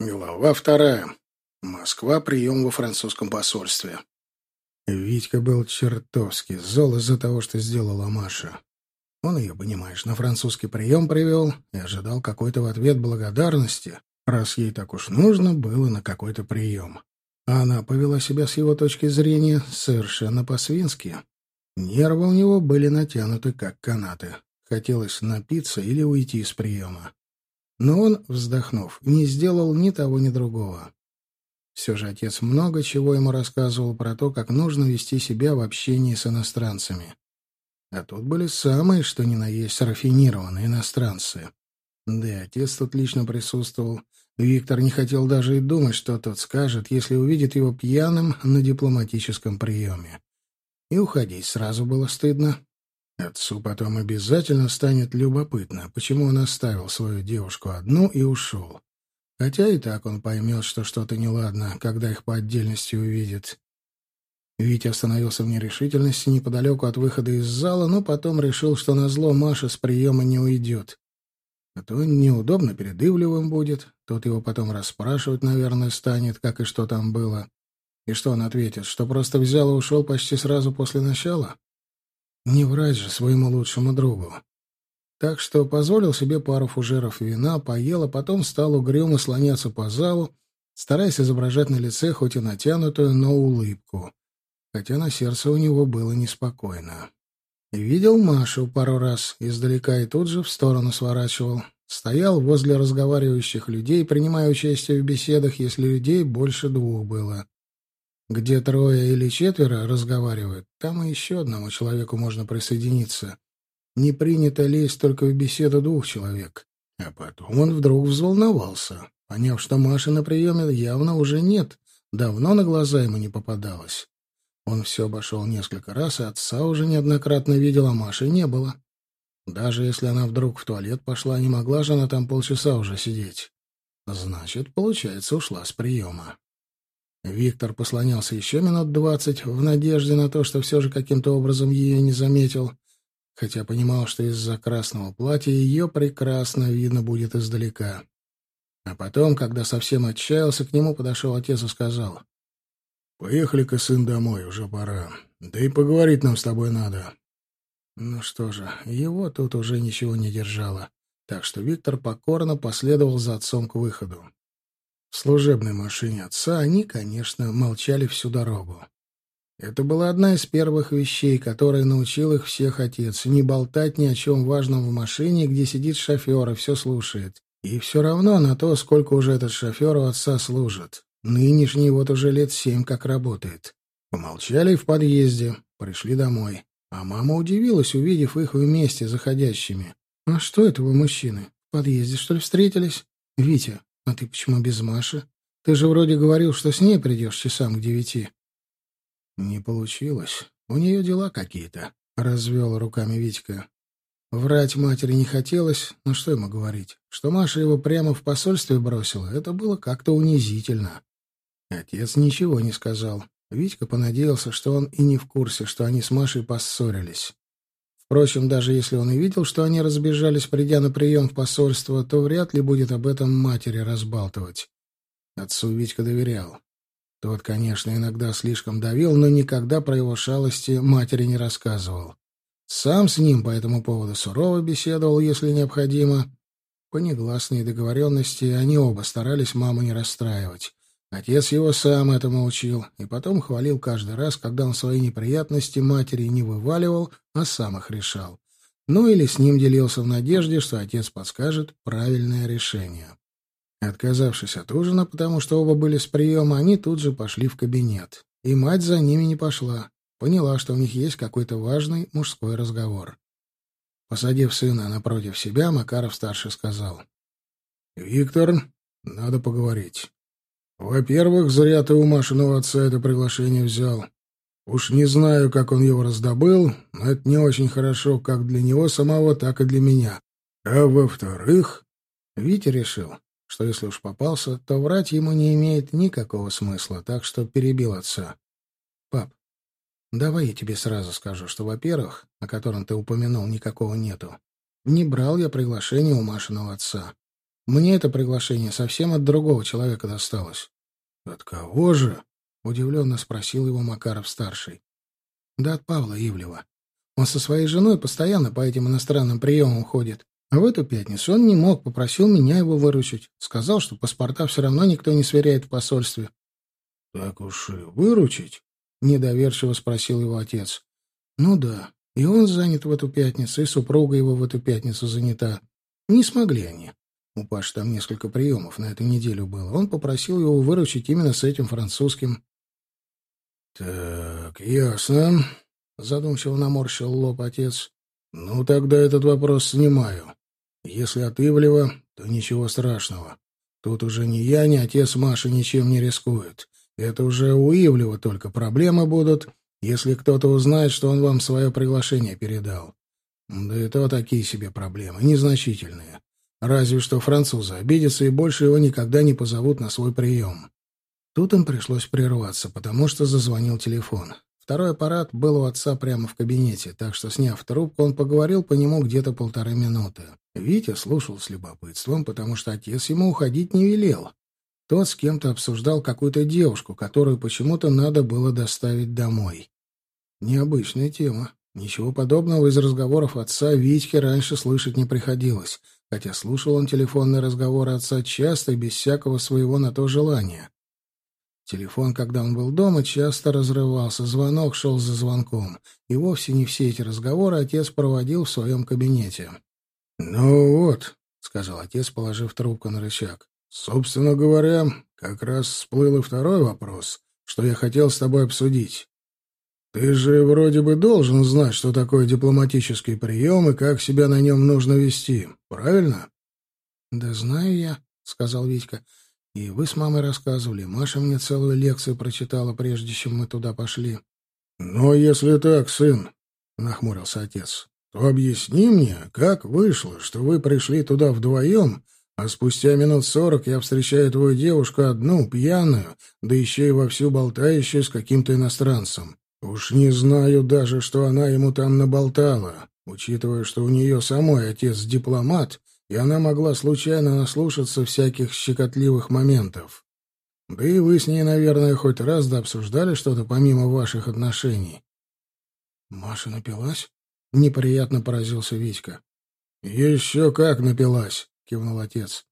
Глава вторая. Москва. Прием во французском посольстве. Витька был чертовски зол из-за того, что сделала Маша. Он ее, понимаешь, на французский прием привел и ожидал какой-то в ответ благодарности, раз ей так уж нужно было на какой-то прием. А она повела себя с его точки зрения совершенно по-свински. Нервы у него были натянуты, как канаты. Хотелось напиться или уйти из приема. Но он, вздохнув, не сделал ни того, ни другого. Все же отец много чего ему рассказывал про то, как нужно вести себя в общении с иностранцами. А тут были самые, что ни на есть, рафинированные иностранцы. Да и отец тут лично присутствовал. Виктор не хотел даже и думать, что тот скажет, если увидит его пьяным на дипломатическом приеме. И уходить сразу было стыдно. Отцу потом обязательно станет любопытно, почему он оставил свою девушку одну и ушел. Хотя и так он поймет, что что-то неладно, когда их по отдельности увидит. Витя остановился в нерешительности неподалеку от выхода из зала, но потом решил, что назло Маша с приема не уйдет. А то неудобно перед Ивлевым будет, тот его потом расспрашивать, наверное, станет, как и что там было. И что он ответит, что просто взял и ушел почти сразу после начала? Не врать же своему лучшему другу. Так что позволил себе пару фужеров вина, поел, а потом стал угрюмо слоняться по залу, стараясь изображать на лице хоть и натянутую, но улыбку. Хотя на сердце у него было неспокойно. Видел Машу пару раз издалека и тут же в сторону сворачивал. Стоял возле разговаривающих людей, принимая участие в беседах, если людей больше двух было. Где трое или четверо разговаривают, там и еще одному человеку можно присоединиться. Не принято лезть только в беседу двух человек. А потом он вдруг взволновался, поняв, что Маши на приеме явно уже нет, давно на глаза ему не попадалось. Он все обошел несколько раз, и отца уже неоднократно видел, а Маши не было. Даже если она вдруг в туалет пошла, не могла же она там полчаса уже сидеть. Значит, получается, ушла с приема. Виктор послонялся еще минут двадцать в надежде на то, что все же каким-то образом ее не заметил, хотя понимал, что из-за красного платья ее прекрасно видно будет издалека. А потом, когда совсем отчаялся, к нему подошел отец и сказал, «Поехали-ка, сын, домой, уже пора. Да и поговорить нам с тобой надо». Ну что же, его тут уже ничего не держало, так что Виктор покорно последовал за отцом к выходу. В служебной машине отца они, конечно, молчали всю дорогу. Это была одна из первых вещей, которые научил их всех отец. Не болтать ни о чем важном в машине, где сидит шофер и все слушает. И все равно на то, сколько уже этот шофер у отца служит. Нынешний вот уже лет семь как работает. Помолчали в подъезде, пришли домой. А мама удивилась, увидев их вместе заходящими. «А что это вы, мужчины? В подъезде, что ли, встретились? Витя, а ты почему без Маши? Ты же вроде говорил, что с ней придешь часам к девяти. Не получилось. У нее дела какие-то, — развел руками Витька. Врать матери не хотелось, но что ему говорить? Что Маша его прямо в посольстве бросила, это было как-то унизительно. Отец ничего не сказал. Витька понадеялся, что он и не в курсе, что они с Машей поссорились. Впрочем, даже если он и видел, что они разбежались, придя на прием в посольство, то вряд ли будет об этом матери разбалтывать. Отцу Витька доверял. Тот, конечно, иногда слишком давил, но никогда про его шалости матери не рассказывал. Сам с ним по этому поводу сурово беседовал, если необходимо. По негласной договоренности они оба старались маму не расстраивать. Отец его сам этому учил, и потом хвалил каждый раз, когда он свои неприятности матери не вываливал, а сам их решал. Ну или с ним делился в надежде, что отец подскажет правильное решение. Отказавшись от ужина, потому что оба были с приема, они тут же пошли в кабинет. И мать за ними не пошла. Поняла, что у них есть какой-то важный мужской разговор. Посадив сына напротив себя, Макаров-старший сказал. «Виктор, надо поговорить. Во-первых, зря ты у Машиного отца это приглашение взял. Уж не знаю, как он его раздобыл, но это не очень хорошо как для него самого, так и для меня. А во-вторых, Витя решил, что если уж попался, то врать ему не имеет никакого смысла, так что перебил отца. «Пап, давай я тебе сразу скажу, что, во-первых, о котором ты упомянул, никакого нету. Не брал я приглашение у Машиного отца. Мне это приглашение совсем от другого человека досталось. — От кого же? — удивленно спросил его Макаров-старший. — Да от Павла Ивлева. Он со своей женой постоянно по этим иностранным приемам ходит. А в эту пятницу он не мог, попросил меня его выручить. Сказал, что паспорта все равно никто не сверяет в посольстве. — Так уж и выручить? — недоверчиво спросил его отец. — Ну да. И он занят в эту пятницу, и супруга его в эту пятницу занята. Не смогли они. У Паши там несколько приемов на эту неделю было. Он попросил его выручить именно с этим французским. — Так, ясно. Задумчиво наморщил лоб отец. — Ну, тогда этот вопрос снимаю. Если от Ивлева, то ничего страшного. Тут уже ни я, ни отец Маши ничем не рискуют. Это уже у Ивлева только проблемы будут, если кто-то узнает, что он вам свое приглашение передал. Да и такие себе проблемы, незначительные. Разве что французы обидятся и больше его никогда не позовут на свой прием. Тут им пришлось прерваться, потому что зазвонил телефон. Второй аппарат был у отца прямо в кабинете, так что, сняв трубку, он поговорил по нему где-то полторы минуты. Витя слушал с любопытством, потому что отец ему уходить не велел. Тот с кем-то обсуждал какую-то девушку, которую почему-то надо было доставить домой. Необычная тема. Ничего подобного из разговоров отца Витьке раньше слышать не приходилось, хотя слушал он телефонные разговоры отца часто и без всякого своего на то желания. Телефон, когда он был дома, часто разрывался, звонок шел за звонком, и вовсе не все эти разговоры отец проводил в своем кабинете. «Ну вот», — сказал отец, положив трубку на рычаг, — «собственно говоря, как раз всплыл и второй вопрос, что я хотел с тобой обсудить. Ты же вроде бы должен знать, что такое дипломатический прием и как себя на нем нужно вести, правильно?» «Да знаю я», — сказал Витька. И вы с мамой рассказывали. Маша мне целую лекцию прочитала, прежде чем мы туда пошли. — Но если так, сын, — нахмурился отец, — то объясни мне, как вышло, что вы пришли туда вдвоем, а спустя минут сорок я встречаю твою девушку одну, пьяную, да еще и вовсю болтающую с каким-то иностранцем. Уж не знаю даже, что она ему там наболтала, учитывая, что у нее самой отец дипломат, и она могла случайно наслушаться всяких щекотливых моментов. Да и вы с ней, наверное, хоть раз да обсуждали что-то помимо ваших отношений. Маша напилась? Неприятно поразился Витька. Еще как напилась, кивнул отец.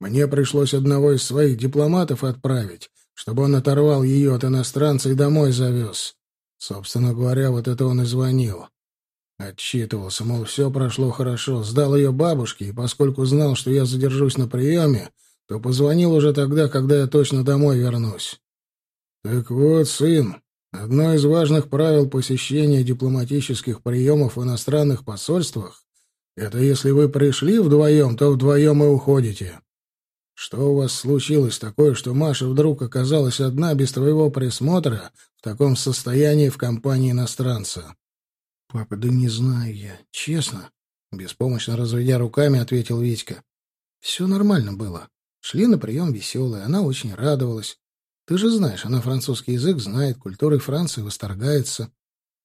Мне пришлось одного из своих дипломатов отправить, чтобы он оторвал ее от иностранца и домой завез. Собственно говоря, вот это он и звонил. Отчитывался, мол, все прошло хорошо, сдал ее бабушке, и поскольку знал, что я задержусь на приеме, то позвонил уже тогда, когда я точно домой вернусь. Так вот, сын, одно из важных правил посещения дипломатических приемов в иностранных посольствах — это если вы пришли вдвоем, то вдвоем и уходите. Что у вас случилось такое, что Маша вдруг оказалась одна без твоего присмотра в таком состоянии в компании иностранца? «Папа, да не знаю я, честно», — беспомощно разведя руками, ответил Витька. «Все нормально было. Шли на прием веселые, она очень радовалась. Ты же знаешь, она французский язык знает, культурой Франции восторгается.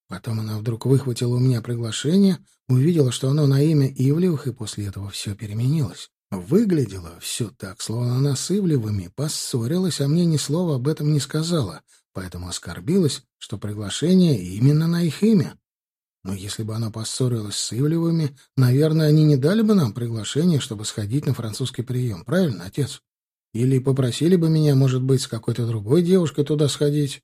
Потом она вдруг выхватила у меня приглашение, увидела, что оно на имя Ивлевых, и после этого все переменилось. Выглядело все так, словно она с Ивлевыми поссорилась, а мне ни слова об этом не сказала, поэтому оскорбилась, что приглашение именно на их имя. Но если бы она поссорилась с Ивлевыми, наверное, они не дали бы нам приглашение, чтобы сходить на французский прием. Правильно, отец? Или попросили бы меня, может быть, с какой-то другой девушкой туда сходить?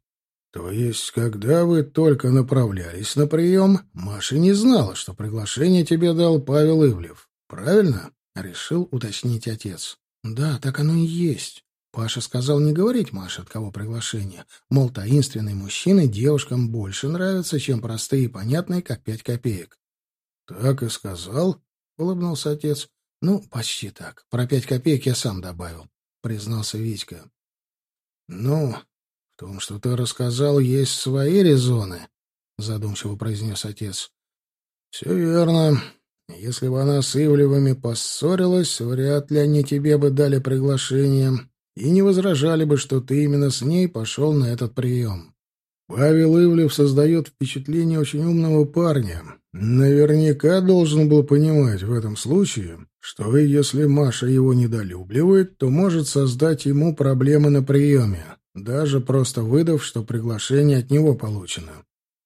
То есть, когда вы только направлялись на прием, Маша не знала, что приглашение тебе дал Павел Ивлев. Правильно? Решил уточнить отец. Да, так оно и есть. Паша сказал не говорить Маше, от кого приглашение. Мол, таинственные мужчины девушкам больше нравятся, чем простые и понятные, как пять копеек. — Так и сказал? — улыбнулся отец. — Ну, почти так. Про пять копеек я сам добавил, — признался Витька. — Ну, в том, что ты рассказал, есть свои резоны, — задумчиво произнес отец. — Все верно. Если бы она с Ивлевыми поссорилась, вряд ли они тебе бы дали приглашение и не возражали бы, что ты именно с ней пошел на этот прием. Павел Ивлев создает впечатление очень умного парня. Наверняка должен был понимать в этом случае, что если Маша его недолюбливает, то может создать ему проблемы на приеме, даже просто выдав, что приглашение от него получено.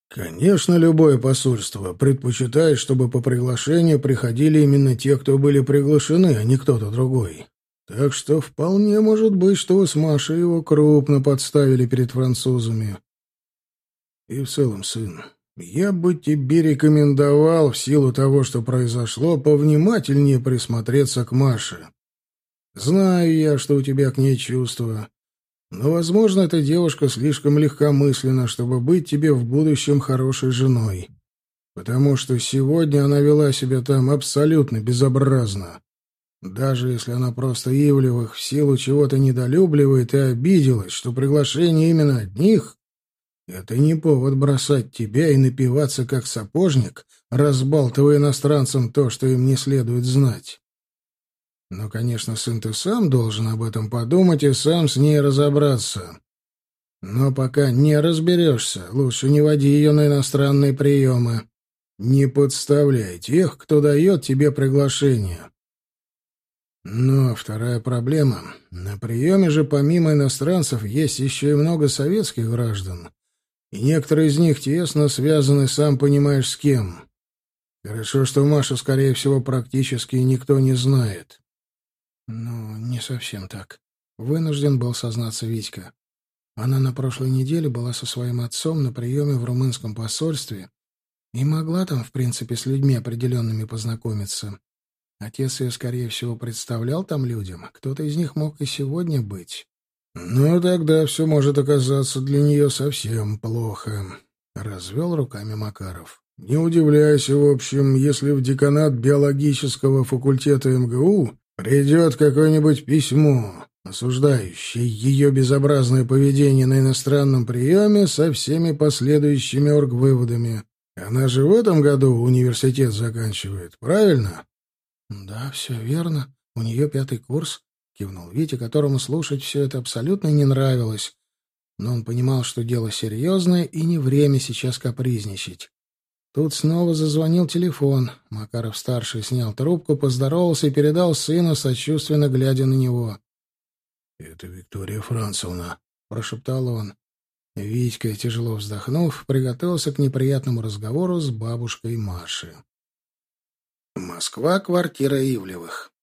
Конечно, любое посольство предпочитает, чтобы по приглашению приходили именно те, кто были приглашены, а не кто-то другой. Так что вполне может быть, что вы с Машей его крупно подставили перед французами. И в целом, сын, я бы тебе рекомендовал, в силу того, что произошло, повнимательнее присмотреться к Маше. Знаю я, что у тебя к ней чувства, но, возможно, эта девушка слишком легкомысленна, чтобы быть тебе в будущем хорошей женой. Потому что сегодня она вела себя там абсолютно безобразно. Даже если она просто Ивлевых в силу чего-то недолюбливает и обиделась, что приглашение именно одних, это не повод бросать тебя и напиваться как сапожник, разбалтывая иностранцам то, что им не следует знать. Но, конечно, сын ты сам должен об этом подумать и сам с ней разобраться. Но пока не разберешься, лучше не води ее на иностранные приемы. Не подставляй тех, кто дает тебе приглашение. Но вторая проблема. На приеме же помимо иностранцев есть еще и много советских граждан. И некоторые из них тесно связаны, сам понимаешь, с кем. Хорошо, что Машу, скорее всего, практически никто не знает. «Ну, не совсем так. Вынужден был сознаться Витька. Она на прошлой неделе была со своим отцом на приеме в румынском посольстве и могла там, в принципе, с людьми определенными познакомиться. Отец ее, скорее всего, представлял там людям. Кто-то из них мог и сегодня быть. «Ну, тогда все может оказаться для нее совсем плохо», — развел руками Макаров. «Не удивляйся, в общем, если в деканат биологического факультета МГУ Придет какое-нибудь письмо, осуждающее ее безобразное поведение на иностранном приеме со всеми последующими оргвыводами. Она же в этом году университет заканчивает, правильно? — Да, все верно. У нее пятый курс, — кивнул Витя, которому слушать все это абсолютно не нравилось. Но он понимал, что дело серьезное и не время сейчас капризничать. Тут снова зазвонил телефон. Макаров-старший снял трубку, поздоровался и передал сыну, сочувственно глядя на него. — Это Виктория Францевна, — прошептал он. Витька, тяжело вздохнув, приготовился к неприятному разговору с бабушкой Маши. Москва, квартира Ивлевых.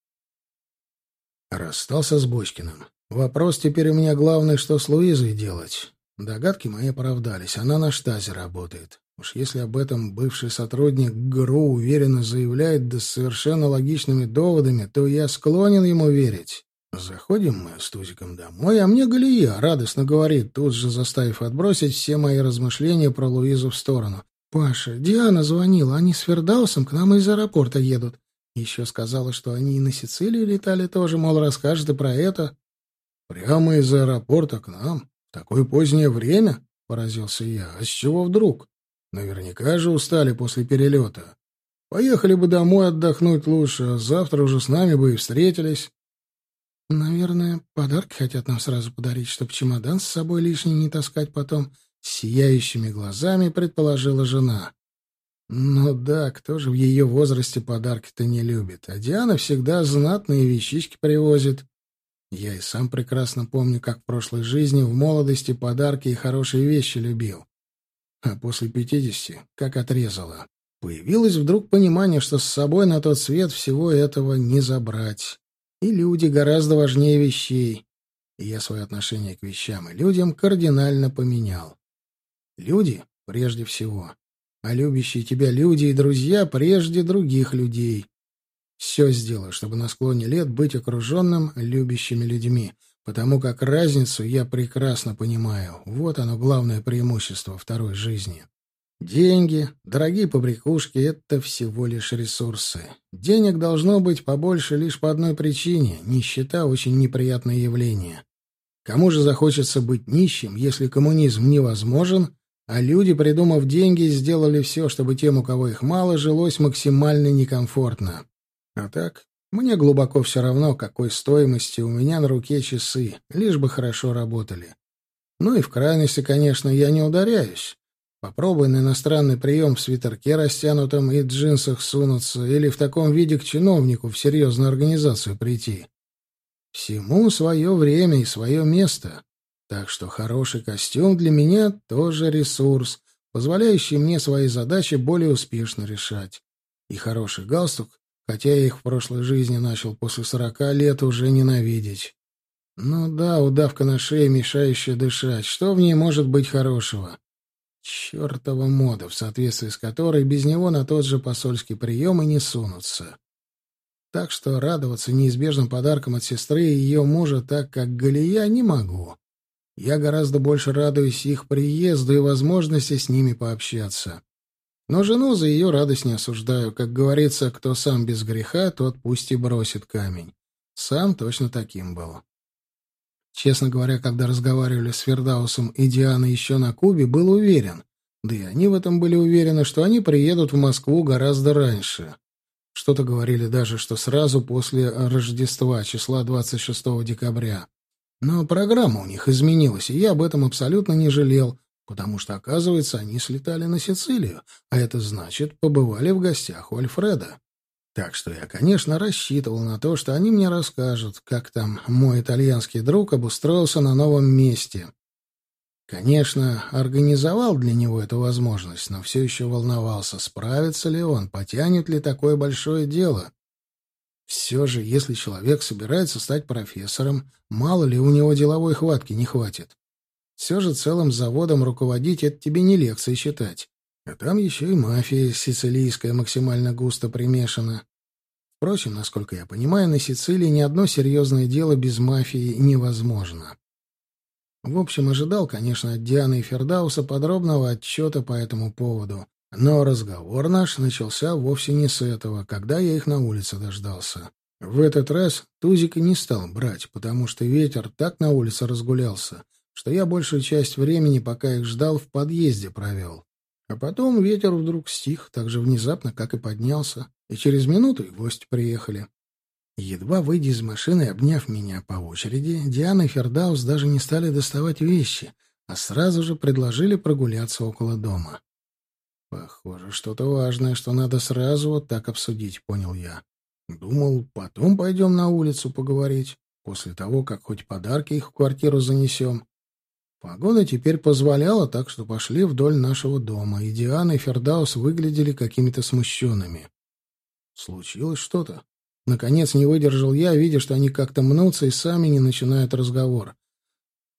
Расстался с Бочкиным. Вопрос теперь у меня главный, что с Луизой делать. Догадки мои оправдались. Она на штазе работает. Уж если об этом бывший сотрудник ГРУ уверенно заявляет, да с совершенно логичными доводами, то я склонен ему верить. Заходим мы с Тузиком домой, а мне Галия радостно говорит, тут же заставив отбросить все мои размышления про Луизу в сторону. «Паша, Диана звонила, они с Фердаусом к нам из аэропорта едут. Еще сказала, что они и на Сицилию летали тоже, мол, расскажет и про это». «Прямо из аэропорта к нам? В такое позднее время?» — поразился я. «А с чего вдруг?» Наверняка же устали после перелета. Поехали бы домой отдохнуть лучше, а завтра уже с нами бы и встретились. Наверное, подарки хотят нам сразу подарить, чтобы чемодан с собой лишний не таскать потом. Сияющими глазами предположила жена. Ну да, кто же в ее возрасте подарки-то не любит? А Диана всегда знатные вещички привозит. Я и сам прекрасно помню, как в прошлой жизни в молодости подарки и хорошие вещи любил. А после пятидесяти как отрезало. Появилось вдруг понимание, что с собой на тот свет всего этого не забрать. И люди гораздо важнее вещей. И я свое отношение к вещам и людям кардинально поменял. Люди прежде всего, а любящие тебя люди и друзья прежде других людей. Все сделаю, чтобы на склоне лет быть окруженным любящими людьми — потому как разницу я прекрасно понимаю. Вот оно главное преимущество второй жизни. Деньги, дорогие побрякушки — это всего лишь ресурсы. Денег должно быть побольше лишь по одной причине — нищета — очень неприятное явление. Кому же захочется быть нищим, если коммунизм невозможен, а люди, придумав деньги, сделали все, чтобы тем, у кого их мало, жилось максимально некомфортно. А так, мне глубоко все равно, какой стоимости у меня на руке часы, лишь бы хорошо работали. Ну и в крайности, конечно, я не ударяюсь. Попробуй на иностранный прием в свитерке растянутом и джинсах сунуться или в таком виде к чиновнику в серьезную организацию прийти. Всему свое время и свое место. Так что хороший костюм для меня тоже ресурс, позволяющий мне свои задачи более успешно решать. И хороший галстук, хотя я их в прошлой жизни начал после сорока лет уже ненавидеть. Ну да, удавка на шее, мешающая дышать. Что в ней может быть хорошего? Чертова мода, в соответствии с которой без него на тот же посольский прием и не сунутся. Так что радоваться неизбежным подаркам от сестры и ее мужа так, как Галия, не могу. Я гораздо больше радуюсь их приезду и возможности с ними пообщаться. Но жену за ее радость не осуждаю. Как говорится, кто сам без греха, тот пусть и бросит камень. Сам точно таким был. Честно говоря, когда разговаривали с Фердаусом и Дианой еще на Кубе, был уверен. Да и они в этом были уверены, что они приедут в Москву гораздо раньше. Что-то говорили даже, что сразу после Рождества, числа 26 декабря. Но программа у них изменилась, и я об этом абсолютно не жалел, потому что, оказывается, они слетали на Сицилию, а это значит, побывали в гостях у Альфреда. Так что я, конечно, рассчитывал на то, что они мне расскажут, как там мой итальянский друг обустроился на новом месте. Конечно, организовал для него эту возможность, но все еще волновался, справится ли он, потянет ли такое большое дело. Все же, если человек собирается стать профессором, мало ли у него деловой хватки не хватит. Все же целым заводом руководить — это тебе не лекции читать. А там еще и мафия сицилийская максимально густо примешана. Впрочем, насколько я понимаю, на Сицилии ни одно серьезное дело без мафии невозможно. В общем, ожидал, конечно, от Дианы и Фердауса подробного отчета по этому поводу. Но разговор наш начался вовсе не с этого, когда я их на улице дождался. В этот раз Тузика не стал брать, потому что ветер так на улице разгулялся, что я большую часть времени, пока их ждал, в подъезде провел. А потом ветер вдруг стих, так же внезапно, как и поднялся, и через минуту и гости приехали. Едва выйдя из машины обняв меня по очереди, Диана и Фердаус даже не стали доставать вещи, а сразу же предложили прогуляться около дома. Похоже, что-то важное, что надо сразу вот так обсудить, понял я. Думал, потом пойдем на улицу поговорить, после того, как хоть подарки их в квартиру занесем. Погода теперь позволяла, так что пошли вдоль нашего дома, и Диана и Фердаус выглядели какими-то смущенными. Случилось что-то? Наконец не выдержал я, видя, что они как-то мнутся и сами не начинают разговор.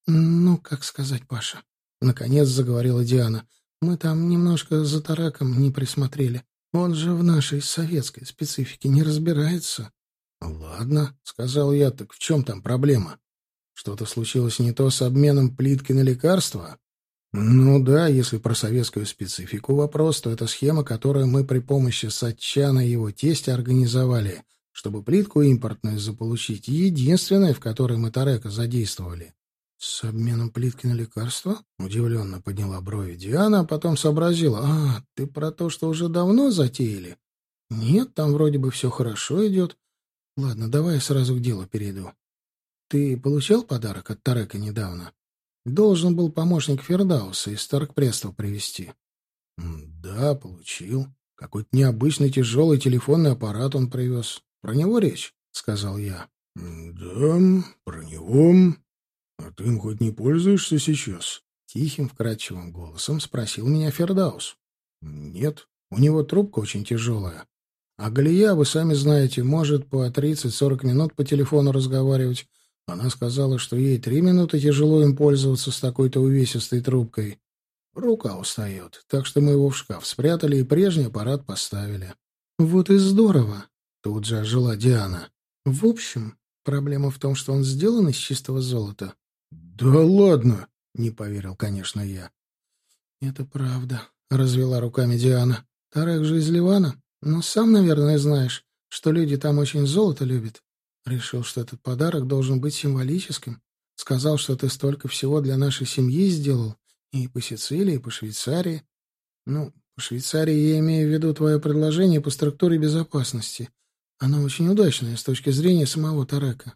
«Ну, как сказать, Паша?» — наконец заговорила Диана. «Мы там немножко за тараком не присмотрели. Он же в нашей советской специфике не разбирается». «Ладно», — сказал я, — «так в чем там проблема?» Что-то случилось не то с обменом плитки на лекарства? Ну да, если про советскую специфику вопрос, то это схема, которую мы при помощи Сатчана и его тестя организовали, чтобы плитку импортную заполучить, единственная, в которой мы Тарека задействовали. «С обменом плитки на лекарства?» — удивленно подняла брови Диана, а потом сообразила. «А, ты про то, что уже давно затеяли?» «Нет, там вроде бы все хорошо идет. Ладно, давай я сразу к делу перейду. Ты получал подарок от Тарека недавно? Должен был помощник Фердауса из Таркпрества привезти. Да, получил. Какой-то необычный тяжелый телефонный аппарат он привез. Про него речь? сказал я. Да, про него. А ты им хоть не пользуешься сейчас? Тихим, вкрадчивым голосом спросил меня Фердаус. Нет, у него трубка очень тяжелая. А Галия, вы сами знаете, может по 30-40 минут по телефону разговаривать, она сказала, что ей три минуты тяжело им пользоваться с такой-то увесистой трубкой. Рука устает, так что мы его в шкаф спрятали и прежний аппарат поставили. «Вот и здорово!» — тут же ожила Диана. «В общем, проблема в том, что он сделан из чистого золота». «Да ладно!» — не поверил, конечно, я. «Это правда», — развела руками Диана. «Тарек же из Ливана. Но сам, наверное, знаешь, что люди там очень золото любят. Решил, что этот подарок должен быть символическим. Сказал, что ты столько всего для нашей семьи сделал. И по Сицилии, и по Швейцарии. Ну, по Швейцарии я имею в виду твое предложение по структуре безопасности. Оно очень удачное с точки зрения самого Тарека.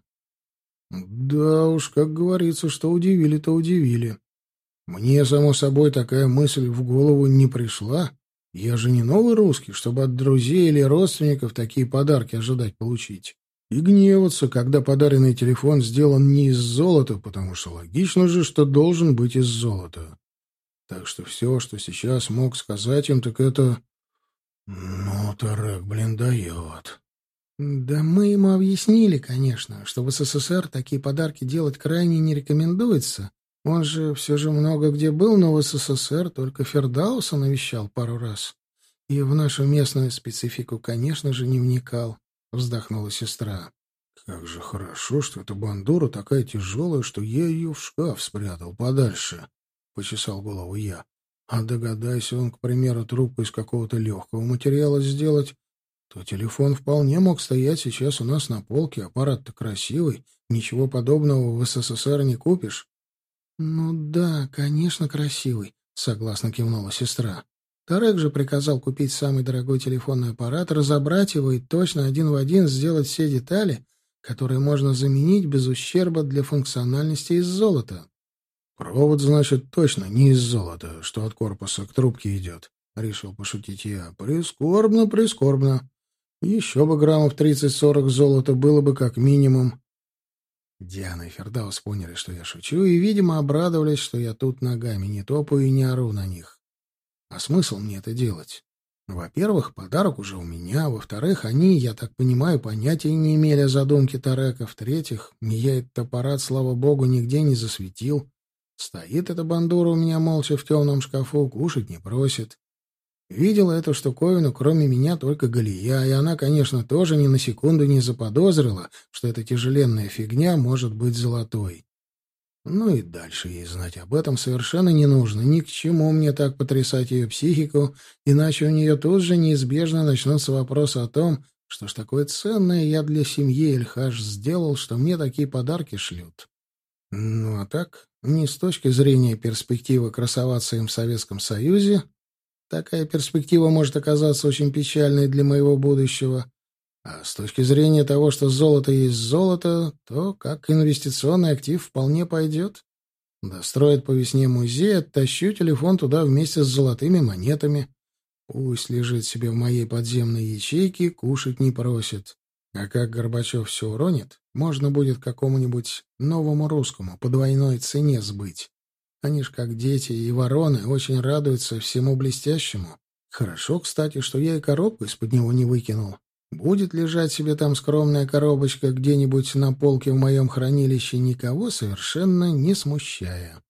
Да уж, как говорится, что удивили, то удивили. Мне, само собой, такая мысль в голову не пришла. Я же не новый русский, чтобы от друзей или родственников такие подарки ожидать получить. И гневаться, когда подаренный телефон сделан не из золота, потому что логично же, что должен быть из золота. Так что все, что сейчас мог сказать им, так это... Ну, Тарек, блин, дает. Да мы ему объяснили, конечно, что в СССР такие подарки делать крайне не рекомендуется. Он же все же много где был, но в СССР только Фердауса навещал пару раз. И в нашу местную специфику, конечно же, не вникал, — вздохнула сестра. Как же хорошо, что эта бандура такая тяжелая, что я ее в шкаф спрятал подальше, — почесал голову я. А догадайся он, к примеру, трубку из какого-то легкого материала сделать, то телефон вполне мог стоять сейчас у нас на полке, аппарат-то красивый, ничего подобного в СССР не купишь. «Ну да, конечно, красивый», — согласно кивнула сестра. Тарек же приказал купить самый дорогой телефонный аппарат, разобрать его и точно один в один сделать все детали, которые можно заменить без ущерба для функциональности из золота. «Провод, значит, точно не из золота, что от корпуса к трубке идет», — решил пошутить я. «Прискорбно, прискорбно. Еще бы граммов тридцать-сорок золота было бы как минимум. Диана и Фердаус поняли, что я шучу, и, видимо, обрадовались, что я тут ногами не топаю и не ору на них. А смысл мне это делать? Во-первых, подарок уже у меня. Во-вторых, они, я так понимаю, понятия не имели о задумке Тарека. В-третьих, я этот аппарат, слава богу, нигде не засветил. Стоит эта бандура у меня молча в темном шкафу, кушать не просит. Видела эту штуковину, кроме меня, только Галия, и она, конечно, тоже ни на секунду не заподозрила, что эта тяжеленная фигня может быть золотой. Ну и дальше ей знать об этом совершенно не нужно. Ни к чему мне так потрясать ее психику, иначе у нее тут же неизбежно начнутся вопросы о том, что ж такое ценное я для семьи Эльхаш сделал, что мне такие подарки шлют. Ну а так, не с точки зрения перспективы красоваться им в Советском Союзе, Такая перспектива может оказаться очень печальной для моего будущего. А с точки зрения того, что золото есть золото, то как инвестиционный актив вполне пойдет. Достроят по весне музей, оттащу телефон туда вместе с золотыми монетами. Пусть лежит себе в моей подземной ячейке, кушать не просит. А как Горбачев все уронит, можно будет какому-нибудь новому русскому по двойной цене сбыть. Они ж как дети и вороны очень радуются всему блестящему. Хорошо, кстати, что я и коробку из-под него не выкинул. Будет лежать себе там скромная коробочка где-нибудь на полке в моем хранилище, никого совершенно не смущая.